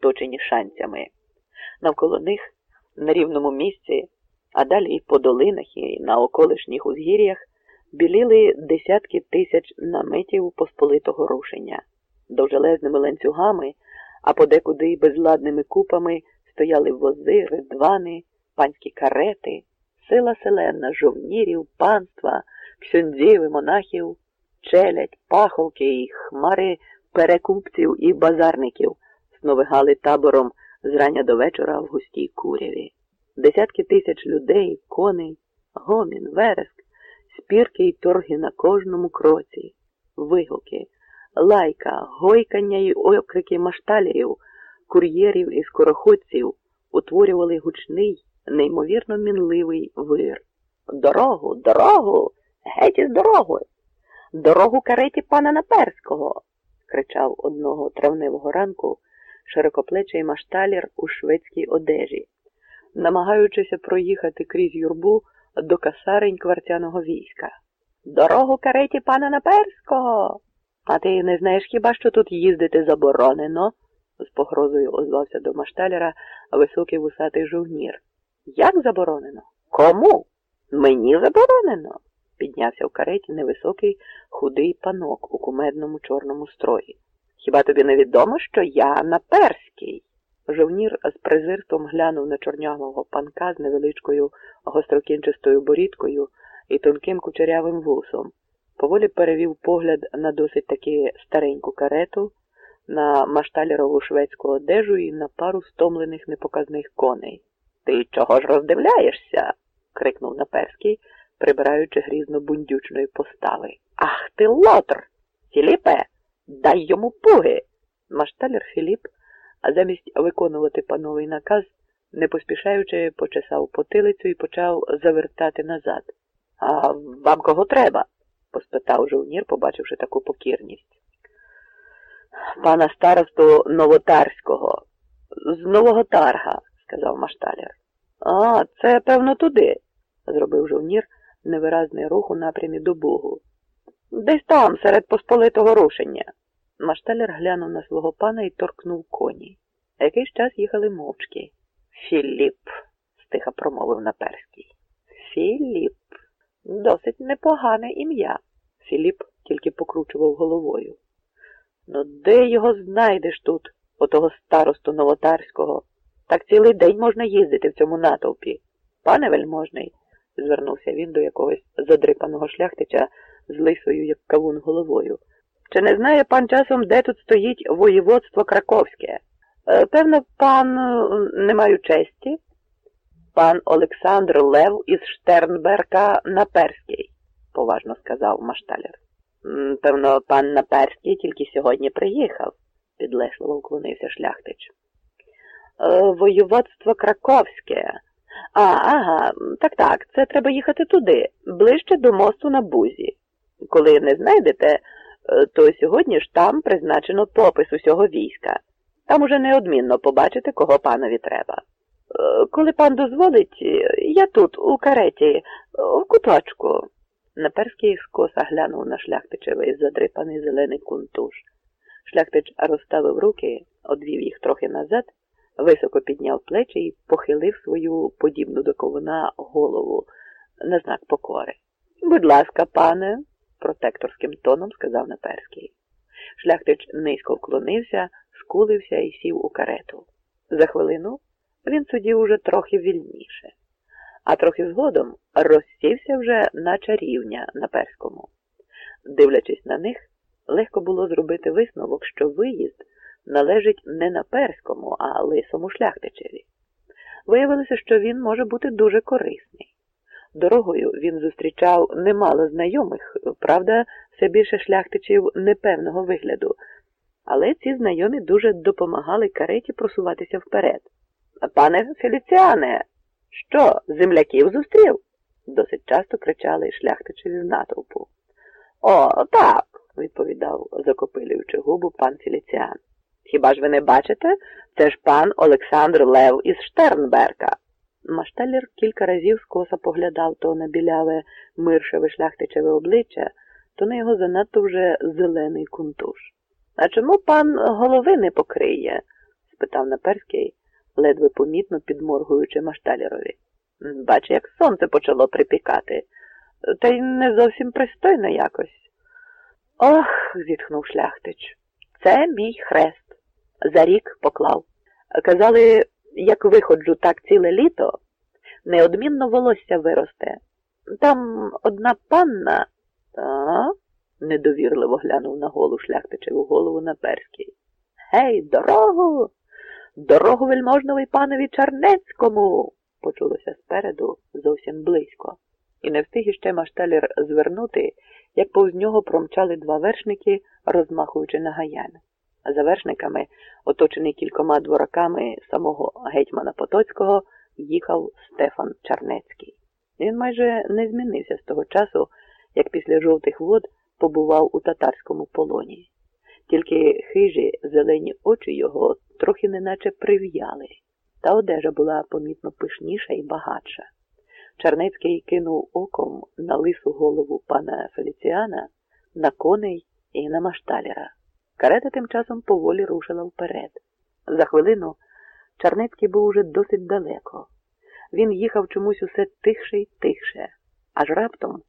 оточені шанцями. Навколо них, на рівному місці, а далі і по долинах і на околишніх узгір'ях біліли десятки тисяч наметів посполитого рушення. Довжелезними ланцюгами, а подекуди й безладними купами стояли вози, ридвани, панські карети, сила селена, жовнірів, панства, ксьондзів і монахів, челядь, пахолки і хмари перекупців і базарників сновигали табором зрання до вечора в густій куряві. Десятки тисяч людей, коней, гомін, вереск, спірки й торги на кожному кроці, вигуки, лайка, гойкання й окрики машталерів, кур'єрів і скороходців утворювали гучний, неймовірно мінливий вир. Дорогу, дорогу, геть із дорогою! Дорогу кареті пана Наперського. кричав одного травневого ранку широкоплечий машталір у шведській одежі, намагаючися проїхати крізь юрбу до касарень квартяного війська. Дорогу кареті пана Наперського. А ти не знаєш хіба що тут їздити заборонено? з погрозою озвався до машталяра високий вусатий жовнір. Як заборонено? Кому? Мені заборонено. Піднявся в кареті невисокий худий панок у кумедному чорному строї. Хіба тобі не відомо, що я наперський? Жовнір з презирством глянув на чорнявого панка з невеличкою гострокінчистою борідкою і тонким кучерявим вусом. Поволі перевів погляд на досить таки стареньку карету, на машталірову шведську одежу і на пару стомлених непоказних коней. Ти чого ж роздивляєшся? крикнув наперський, прибираючи грізно бундючної постави. Ах ти лотр! Філіпе, дай йому пуги. Машталер Філіп, а замість виконувати пановий наказ, не поспішаючи, почесав потилицю і почав завертати назад. А вам кого треба? поспитав жовнір, побачивши таку покірність. Пана старосту Новотарського. З Нового Тарга, сказав машталер. А, це, певно, туди, зробив жовнір невиразний рух у напрямі до Богу. Десь там, серед посполитого рушення. Машталер глянув на свого пана і торкнув коні. Якийсь час їхали мовчки. Філіп, стиха промовив наперський. Філіп. Досить непогане ім'я. Філіп тільки покручував головою. Ну, де його знайдеш тут, отого старосту новотарського? Так цілий день можна їздити в цьому натовпі. Пане вельможний, звернувся він до якогось задрипаного шляхтича з лисою, як кавун головою. Чи не знає пан часом, де тут стоїть воєводство Краковське? Е, певно, пан не маю честі? Пан Олександр Лев із Штернберка Наперський, поважно сказав машталер. Певно, пан Наперський тільки сьогодні приїхав, підлесливо вклонився шляхтич. Е, воєводство Краковське. А, ага, так так, це треба їхати туди, ближче до мосту на бузі. Коли не знайдете, е, то сьогодні ж там призначено попис усього війська. Там уже неодмінно побачите, кого панові треба. Е, коли пан дозволить, я тут, у кареті, в куточку. Наперський скоса глянув на шляхтичевий задрипаний зелений кунтуш. Шляхтич розставив руки, одвів їх трохи назад, високо підняв плечі і похилив свою подібну до ковуна голову на знак покори. Будь ласка, пане, протекторським тоном сказав Наперський. Шляхтич низько вклонився, скулився і сів у карету. За хвилину він судів уже трохи вільніше а трохи згодом розсівся вже на чарівня на перському. Дивлячись на них, легко було зробити висновок, що виїзд належить не на перському, а лисому шляхтичеві. Виявилося, що він може бути дуже корисний. Дорогою він зустрічав немало знайомих, правда, все більше шляхтичів непевного вигляду, але ці знайомі дуже допомагали кареті просуватися вперед. Пане Феліціане, що, земляків зустрів? досить часто кричали шляхтичеві з натовпу. О, так, відповідав, закопилюючи губу пан Філіціан. Хіба ж ви не бачите? Це ж пан Олександр Лев із Штернберка. Машталер кілька разів скоса поглядав то на біляве миршеве шляхтичеве обличчя, то на його занадто вже зелений кунтуш. А чому пан голови не покриє? спитав Наперський, ледве помітно підморгуючи Машталєрові. Бач, як сонце почало припікати, та й не зовсім пристойно якось. Ох, зітхнув шляхтич, це мій хрест. За рік поклав. Казали, як виходжу так ціле літо, неодмінно волосся виросте. Там одна панна. Та? недовірливо глянув на голу шляхтичеву голову Наперський. Гей, дорогу! Дорогу вельможновий панові Чарнецькому! почулося спереду зовсім близько. І не встиг іще машталір звернути, як повз нього промчали два вершники, розмахуючи нагаями. За вершниками, оточений кількома двораками самого гетьмана Потоцького, їхав Стефан Чарнецький. Він майже не змінився з того часу, як після жовтих вод побував у татарському полоні. Тільки хижі зелені очі його трохи неначе прив'яли, та одежа була помітно пишніша і багатша. Чарнецький кинув оком на лису голову пана Феліціана, на коней і на машталера. Карета тим часом поволі рушила вперед. За хвилину Чарнецький був уже досить далеко. Він їхав чомусь усе тихше й тихше, аж раптом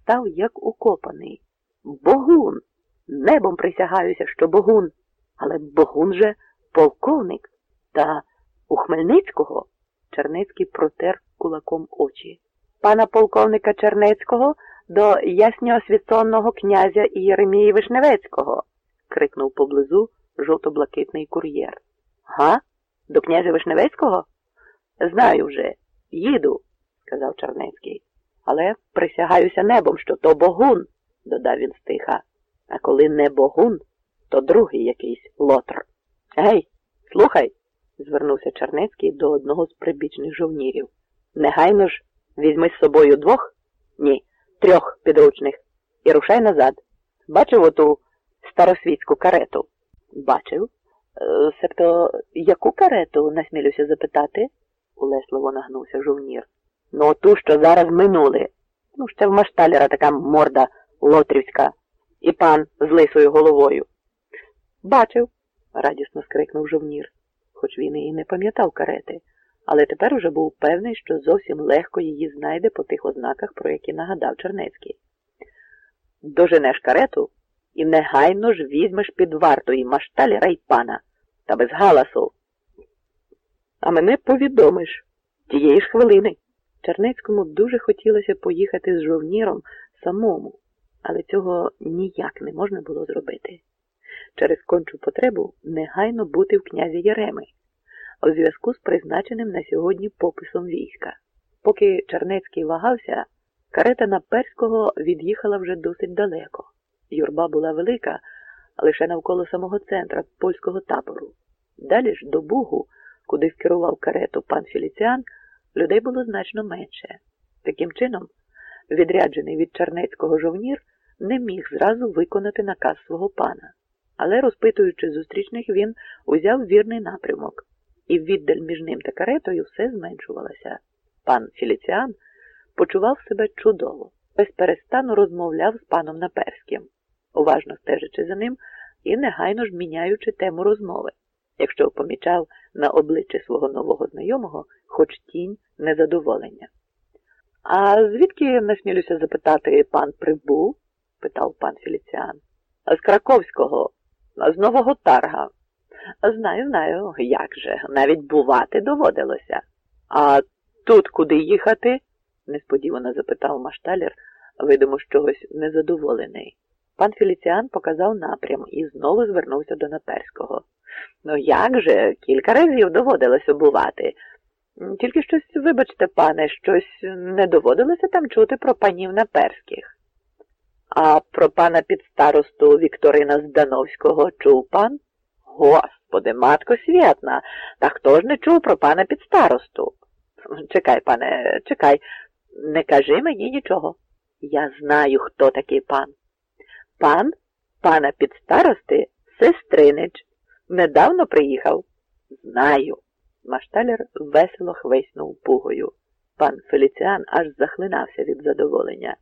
став як укопаний. Богун! Небом присягаюся, що Богун. Але Богун же полковник. Та у Хмельницького Чернецький протер кулаком очі. Пана полковника Чернецького до ясньоосвіцонного князя Єремії Вишневецького. Крикнув поблизу жовто-блакитний кур'єр. Га? До князя Вишневецького? Знаю вже. Їду, сказав Чернецький. Але присягаюся небом, що то Богун, додав він стиха. А коли не Богун, то другий якийсь лотр. Гей, слухай, звернувся Чернецький до одного з прибічних жовнірів. Негайно ж візьми з собою двох? Ні, трьох підручних. І рушай назад. Бачив оту старосвітську карету? Бачив. Е, себто яку карету, насмілюся запитати? улесливо нагнувся жовнір. Ну, ту, що зараз минули. Ну, ще в машталера така морда лотрівська, і пан з лисою головою. Бачив, радісно скрикнув жовнір, хоч він і не пам'ятав карети, але тепер уже був певний, що зовсім легко її знайде по тих ознаках, про які нагадав Чернецький. Доженеш карету і негайно ж візьмеш під варту і машталера й пана, та без галасу. А мене повідомиш тієї ж хвилини. Чернецькому дуже хотілося поїхати з жовніром самому, але цього ніяк не можна було зробити. Через кончу потребу негайно бути в князі Єреми, у зв'язку з призначеним на сьогодні пописом війська. Поки Чернецький вагався, карета на Перського від'їхала вже досить далеко. Юрба була велика, лише навколо самого центра польського табору. Далі ж до Бугу, куди вкерував карету пан Філіціан, людей було значно менше. Таким чином, відряджений від Чернецького жовнір не міг зразу виконати наказ свого пана, але, розпитуючи зустрічних, він узяв вірний напрямок, і віддаль між ним та каретою все зменшувалося. Пан Філіціан почував себе чудово, безперестану розмовляв з паном Наперським, уважно стежачи за ним і негайно ж міняючи тему розмови, якщо помічав на обличчі свого нового знайомого хоч тінь незадоволення. А звідки насмілюся запитати пан прибув? питав пан Філіціан. З Краковського, з Нового Тарга. Знаю, знаю, як же. Навіть бувати доводилося. А тут куди їхати? несподівано запитав машталер, видимо, з чогось незадоволений. Пан Філіціан показав напрям і знову звернувся до Наперського. Ну як же, кілька разів доводилось обувати. Тільки щось, вибачте, пане, щось не доводилося там чути про панів Наперських. А про пана підстаросту Вікторина Здановського чув пан? Господи, матко святна, та хто ж не чув про пана підстаросту? Чекай, пане, чекай, не кажи мені нічого. Я знаю, хто такий пан. Пан пана підстарости сестринич. Недавно приїхав? Знаю. Машталер весело хвиснув пугою. Пан Феліціан аж захлинався від задоволення.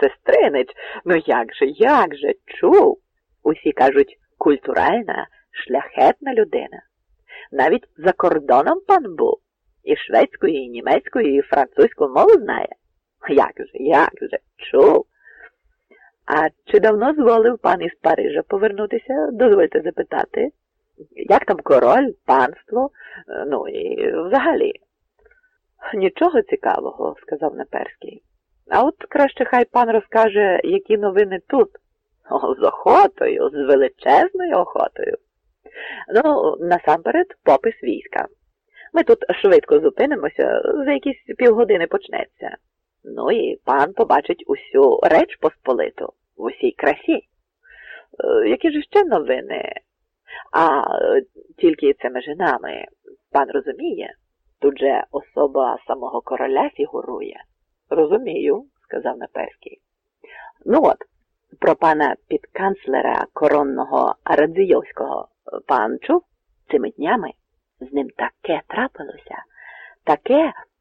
Сестринич, ну як же, як же, чув? Усі кажуть, культуральна, шляхетна людина. Навіть за кордоном пан був. І шведською, і німецькою, і французьку мову знає. Як же, як же, чув. А чи давно зволив пан із Парижа повернутися? Дозвольте запитати. Як там король, панство, ну і взагалі? Нічого цікавого, сказав Неперський. А от краще хай пан розкаже, які новини тут. О, з охотою, з величезною охотою. Ну, насамперед, попис війська. Ми тут швидко зупинимося, за якісь півгодини почнеться. Ну і пан побачить усю реч посполиту в усій красі. Е, Які ж ще новини? А е, тільки це між нами, пан розуміє, тут же особа самого короля фігурує. Розумію, сказав Наперський. Ну от, про пана підканцлера коронного Радзійовського пан чув цими днями з ним таке трапилося, таке,